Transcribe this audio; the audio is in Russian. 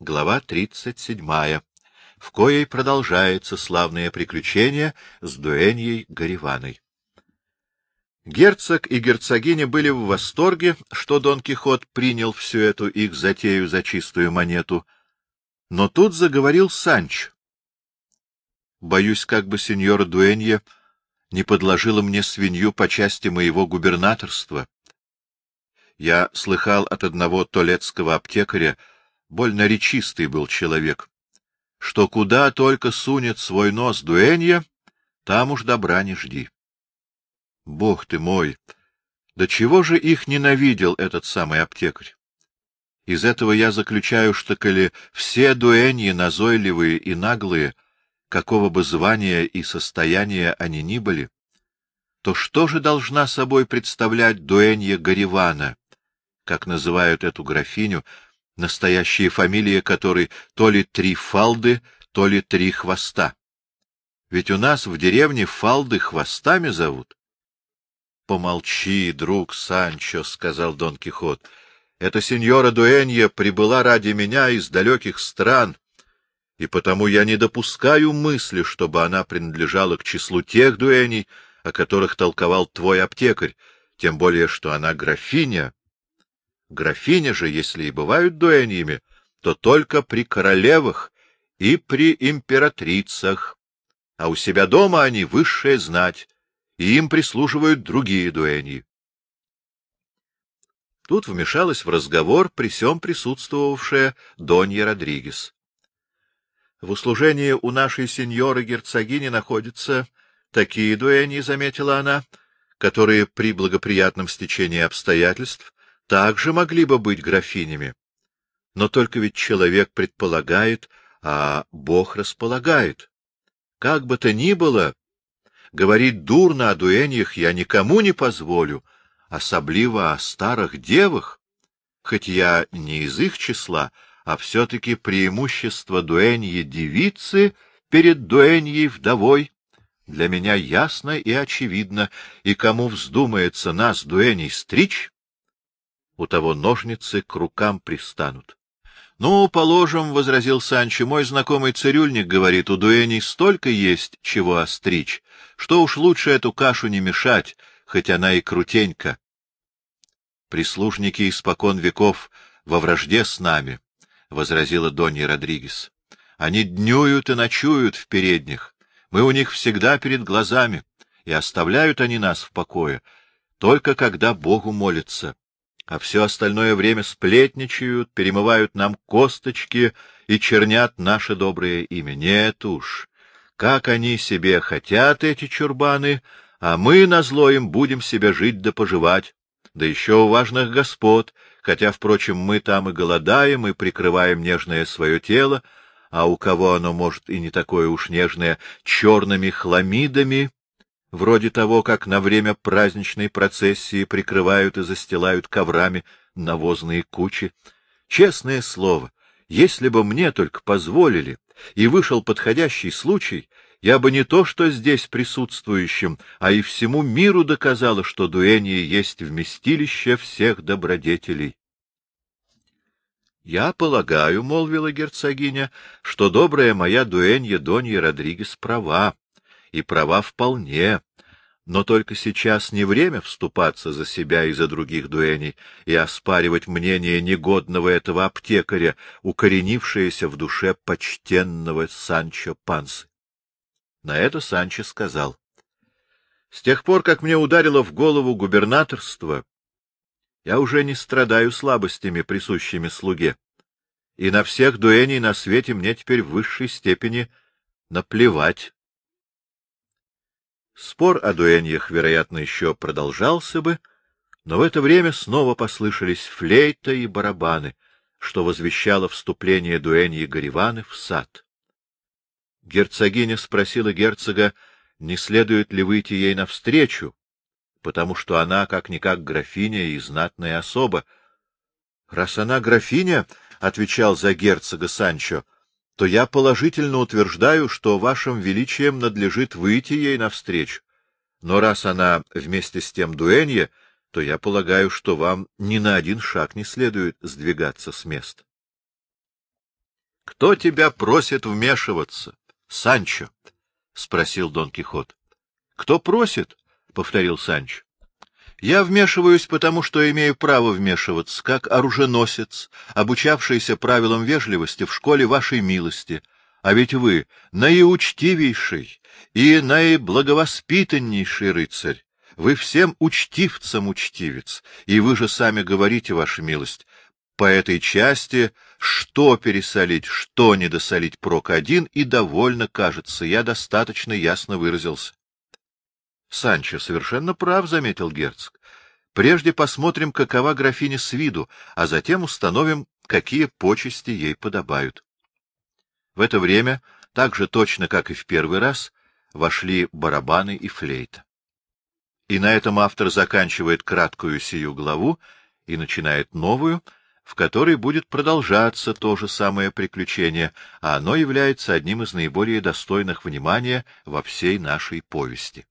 Глава 37, в коей продолжается славное приключение с дуэньей Гариваной. Герцог и герцогиня были в восторге, что Дон Кихот принял всю эту их затею за чистую монету. Но тут заговорил Санч. Боюсь, как бы сеньора Дуэнья не подложила мне свинью по части моего губернаторства. Я слыхал от одного толецкого аптекаря, больно речистый был человек, что куда только сунет свой нос дуэнья, там уж добра не жди. Бог ты мой! Да чего же их ненавидел этот самый аптекарь? Из этого я заключаю, что коли все дуэньи назойливые и наглые, какого бы звания и состояния они ни были, то что же должна собой представлять дуэнья Гаривана, как называют эту графиню, настоящая фамилия которой то ли три фалды, то ли три хвоста? Ведь у нас в деревне фалды хвостами зовут. — Помолчи, друг Санчо, — сказал Дон Кихот. — Эта сеньора Дуэнья прибыла ради меня из далеких стран, и потому я не допускаю мысли, чтобы она принадлежала к числу тех дуэней, о которых толковал твой аптекарь, тем более, что она графиня. Графиня же, если и бывают дуэньями, то только при королевах и при императрицах, а у себя дома они высшая знать, и им прислуживают другие дуэньи. Тут вмешалась в разговор при сём присутствовавшая Донья Родригес. В услужении у нашей сеньоры-герцогини находятся такие дуэньи, — заметила она, — которые при благоприятном стечении обстоятельств также могли бы быть графинями. Но только ведь человек предполагает, а Бог располагает. Как бы то ни было, Говорить дурно о дуэньях я никому не позволю, особливо о старых девах, хоть я не из их числа, а все-таки преимущество дуэньи девицы перед дуэньей вдовой для меня ясно и очевидно, и кому вздумается нас, дуэней, стричь, у того ножницы к рукам пристанут. — Ну, положим, — возразил Санчо, — мой знакомый цирюльник говорит, у дуэней столько есть чего остричь, что уж лучше эту кашу не мешать, хоть она и крутенька. Прислужники испокон веков во вражде с нами, — возразила Донья Родригес. Они днюют и ночуют в передних, мы у них всегда перед глазами, и оставляют они нас в покое, только когда Богу молятся а все остальное время сплетничают, перемывают нам косточки и чернят наше доброе имя. Нет уж, как они себе хотят, эти чурбаны, а мы, назло им, будем себе жить да поживать. Да еще у важных господ, хотя, впрочем, мы там и голодаем, и прикрываем нежное свое тело, а у кого оно, может, и не такое уж нежное, черными хламидами, вроде того, как на время праздничной процессии прикрывают и застилают коврами навозные кучи. Честное слово, если бы мне только позволили и вышел подходящий случай, я бы не то что здесь присутствующим, а и всему миру доказала, что дуэнье есть вместилище всех добродетелей. — Я полагаю, — молвила герцогиня, — что добрая моя дуэнья Донья Родригес права, и права вполне, но только сейчас не время вступаться за себя и за других дуэней и оспаривать мнение негодного этого аптекаря, укоренившееся в душе почтенного Санчо Пансы. На это Санчо сказал. — С тех пор, как мне ударило в голову губернаторство, я уже не страдаю слабостями, присущими слуге, и на всех дуэней на свете мне теперь в высшей степени наплевать. Спор о дуэньях, вероятно, еще продолжался бы, но в это время снова послышались флейта и барабаны, что возвещало вступление дуэньи Гариваны в сад. Герцогиня спросила герцога, не следует ли выйти ей навстречу, потому что она, как-никак, графиня и знатная особа. — Раз она графиня, — отвечал за герцога Санчо, то я положительно утверждаю, что вашим величием надлежит выйти ей навстречу. Но раз она вместе с тем дуэнье, то я полагаю, что вам ни на один шаг не следует сдвигаться с места. Кто тебя просит вмешиваться? — Санчо, — спросил Дон Кихот. — Кто просит? — повторил Санчо. — Я вмешиваюсь, потому что имею право вмешиваться, как оруженосец, обучавшийся правилам вежливости в школе вашей милости. А ведь вы наиучтивейший и наиблаговоспитаннейший рыцарь. Вы всем учтивцам учтивец, и вы же сами говорите, ваша милость, по этой части, что пересолить, что недосолить прок один, и довольно, кажется, я достаточно ясно выразился. — Санчо совершенно прав, — заметил герцог. — Прежде посмотрим, какова графиня с виду, а затем установим, какие почести ей подобают. В это время, так же точно, как и в первый раз, вошли барабаны и флейта. И на этом автор заканчивает краткую сию главу и начинает новую, в которой будет продолжаться то же самое приключение, а оно является одним из наиболее достойных внимания во всей нашей повести.